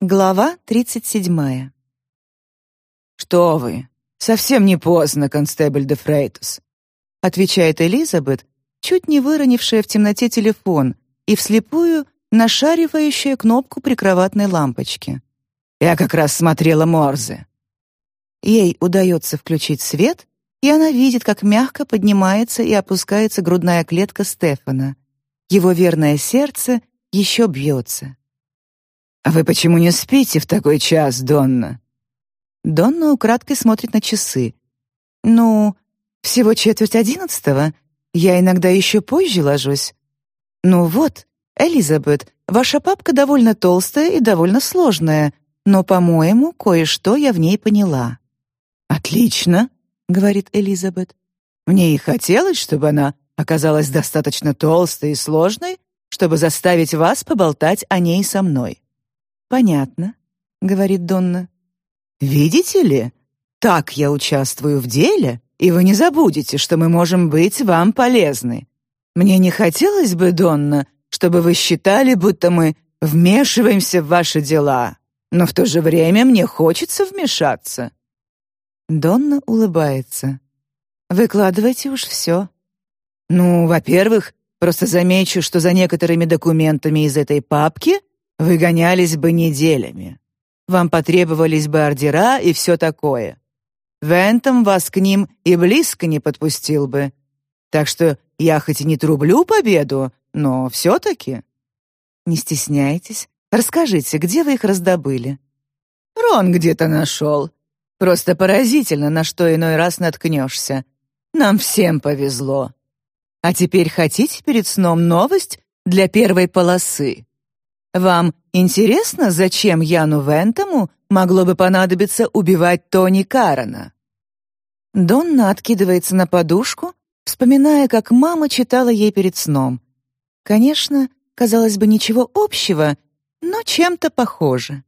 Глава 37. «Что вы? Совсем не поздно, констебль де Фрейтус», отвечает Элизабет, чуть не выронившая в темноте телефон и вслепую нашаривающая кнопку прикроватной лампочки. «Я как раз смотрела Морзе». Ей удается включить свет, и она видит, как мягко поднимается и опускается грудная клетка Стефана. Его верное сердце еще бьется. «А вы почему не спите в такой час, Донна?» Донна украдкой смотрит на часы. «Ну, всего четверть одиннадцатого. Я иногда еще позже ложусь. Ну вот, Элизабет, ваша папка довольно толстая и довольно сложная, но, по-моему, кое-что я в ней поняла». «Отлично», — говорит Элизабет. «Мне и хотелось, чтобы она оказалась достаточно толстой и сложной, чтобы заставить вас поболтать о ней со мной. «Понятно», — говорит Донна. «Видите ли, так я участвую в деле, и вы не забудете, что мы можем быть вам полезны. Мне не хотелось бы, Донна, чтобы вы считали, будто мы вмешиваемся в ваши дела, но в то же время мне хочется вмешаться». Донна улыбается. «Выкладывайте уж все». «Ну, во-первых, просто замечу, что за некоторыми документами из этой папки вы гонялись бы неделями. Вам потребовались бы ордера и все такое. Вентом вас к ним и близко не подпустил бы. Так что я хоть и не трублю победу, но все-таки...» «Не стесняйтесь. Расскажите, где вы их раздобыли?» «Рон где-то нашел. Просто поразительно, на что иной раз наткнешься. Нам всем повезло. А теперь хотите перед сном новость для первой полосы?» Вам интересно, зачем Яну Вентому могло бы понадобиться убивать Тони Карана?» Донна откидывается на подушку, вспоминая, как мама читала ей перед сном. Конечно, казалось бы, ничего общего, но чем-то похоже.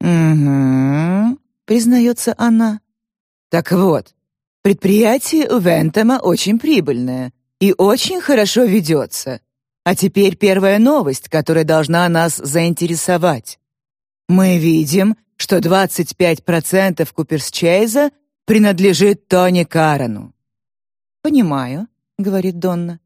«Угу», — признается она. «Так вот, предприятие у Вентема очень прибыльное и очень хорошо ведется. А теперь первая новость, которая должна нас заинтересовать. Мы видим, что 25% Куперсчейза принадлежит Тони Карану. «Понимаю», — говорит Донна.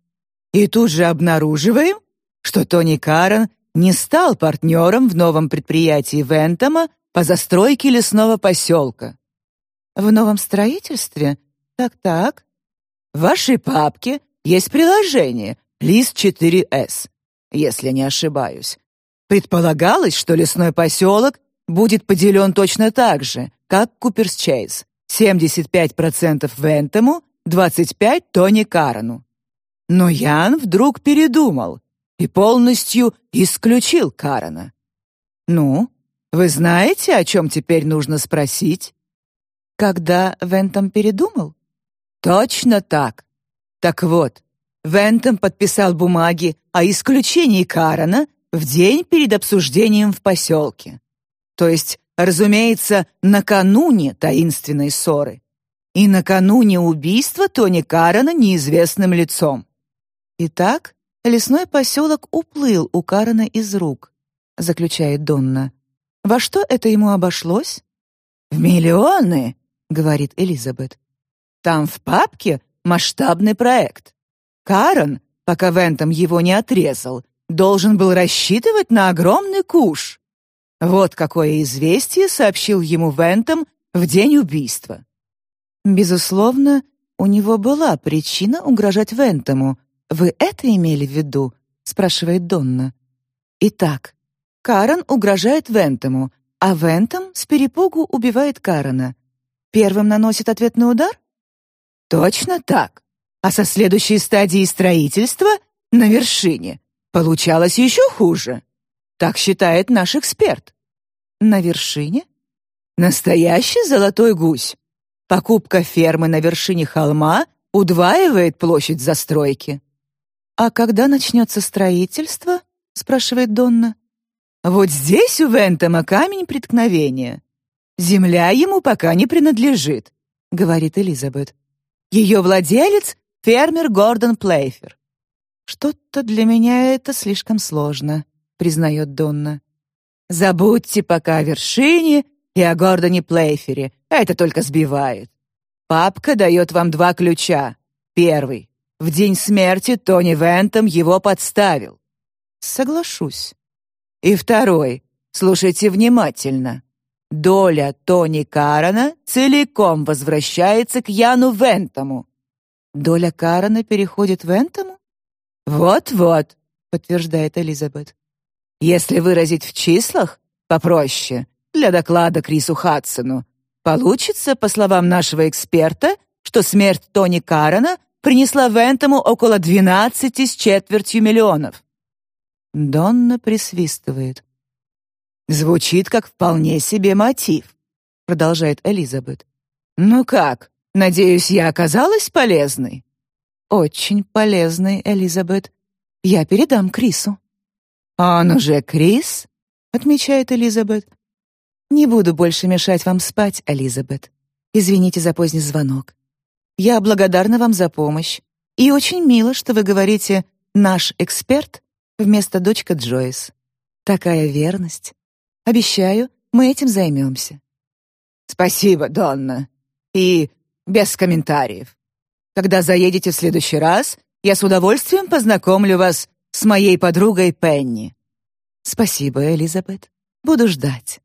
И тут же обнаруживаем, что Тони Каран не стал партнером в новом предприятии Вентома по застройке лесного поселка. В новом строительстве? Так-так. В вашей папке есть приложение, лист 4С, если не ошибаюсь. Предполагалось, что лесной поселок будет поделен точно так же, как Куперсчейз. 75% Вентему, 25% Тони Карану. Но Ян вдруг передумал и полностью исключил Карана. Ну, вы знаете, о чем теперь нужно спросить? Когда Вентом передумал? Точно так. Так вот, Вентом подписал бумаги о исключении Карана в день перед обсуждением в поселке. То есть, разумеется, накануне таинственной ссоры. И накануне убийства Тони Карана неизвестным лицом. Итак, лесной поселок уплыл у Карана из рук, заключает Донна. Во что это ему обошлось? В миллионы, говорит Элизабет. Там в папке масштабный проект. Карен, пока Вентом его не отрезал, должен был рассчитывать на огромный куш. Вот какое известие сообщил ему Вентом в день убийства. Безусловно, у него была причина угрожать Вентому. Вы это имели в виду? спрашивает Донна. Итак, Карен угрожает Вентому, а Вентом с перепугу убивает Карена. Первым наносит ответный удар? Точно так а со следующей стадии строительства на вершине получалось еще хуже. Так считает наш эксперт. На вершине? Настоящий золотой гусь. Покупка фермы на вершине холма удваивает площадь застройки. А когда начнется строительство? спрашивает Донна. Вот здесь у Вентома камень преткновения. Земля ему пока не принадлежит, говорит Элизабет. Ее владелец Фермер Гордон Плейфер. Что-то для меня это слишком сложно, признает Донна. Забудьте пока о вершине и о Гордоне Плейфере. Это только сбивает. Папка дает вам два ключа. Первый. В день смерти Тони Вентом его подставил. Соглашусь. И второй. Слушайте внимательно. Доля Тони Карана целиком возвращается к Яну Вентому. Доля Карана переходит Вентому? Вот-вот, подтверждает Элизабет. Если выразить в числах, попроще, для доклада Крису Хадсону, получится, по словам нашего эксперта, что смерть Тони Карана принесла Вентому около 12 с четвертью миллионов. Донна присвистывает. Звучит как вполне себе мотив, продолжает Элизабет. Ну как? Надеюсь, я оказалась полезной. Очень полезной, Элизабет. Я передам Крису. Он уже Крис, отмечает Элизабет. Не буду больше мешать вам спать, Элизабет. Извините за поздний звонок. Я благодарна вам за помощь. И очень мило, что вы говорите «наш эксперт» вместо «дочка Джойс». Такая верность. Обещаю, мы этим займемся. Спасибо, Донна. И без комментариев. Когда заедете в следующий раз, я с удовольствием познакомлю вас с моей подругой Пенни. Спасибо, Элизабет. Буду ждать.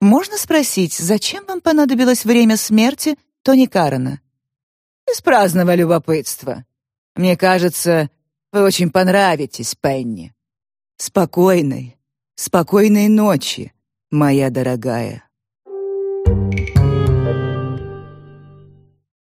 Можно спросить, зачем вам понадобилось время смерти Тони Карена? Из праздного любопытства. Мне кажется, вы очень понравитесь Пенни. Спокойной, спокойной ночи, моя дорогая.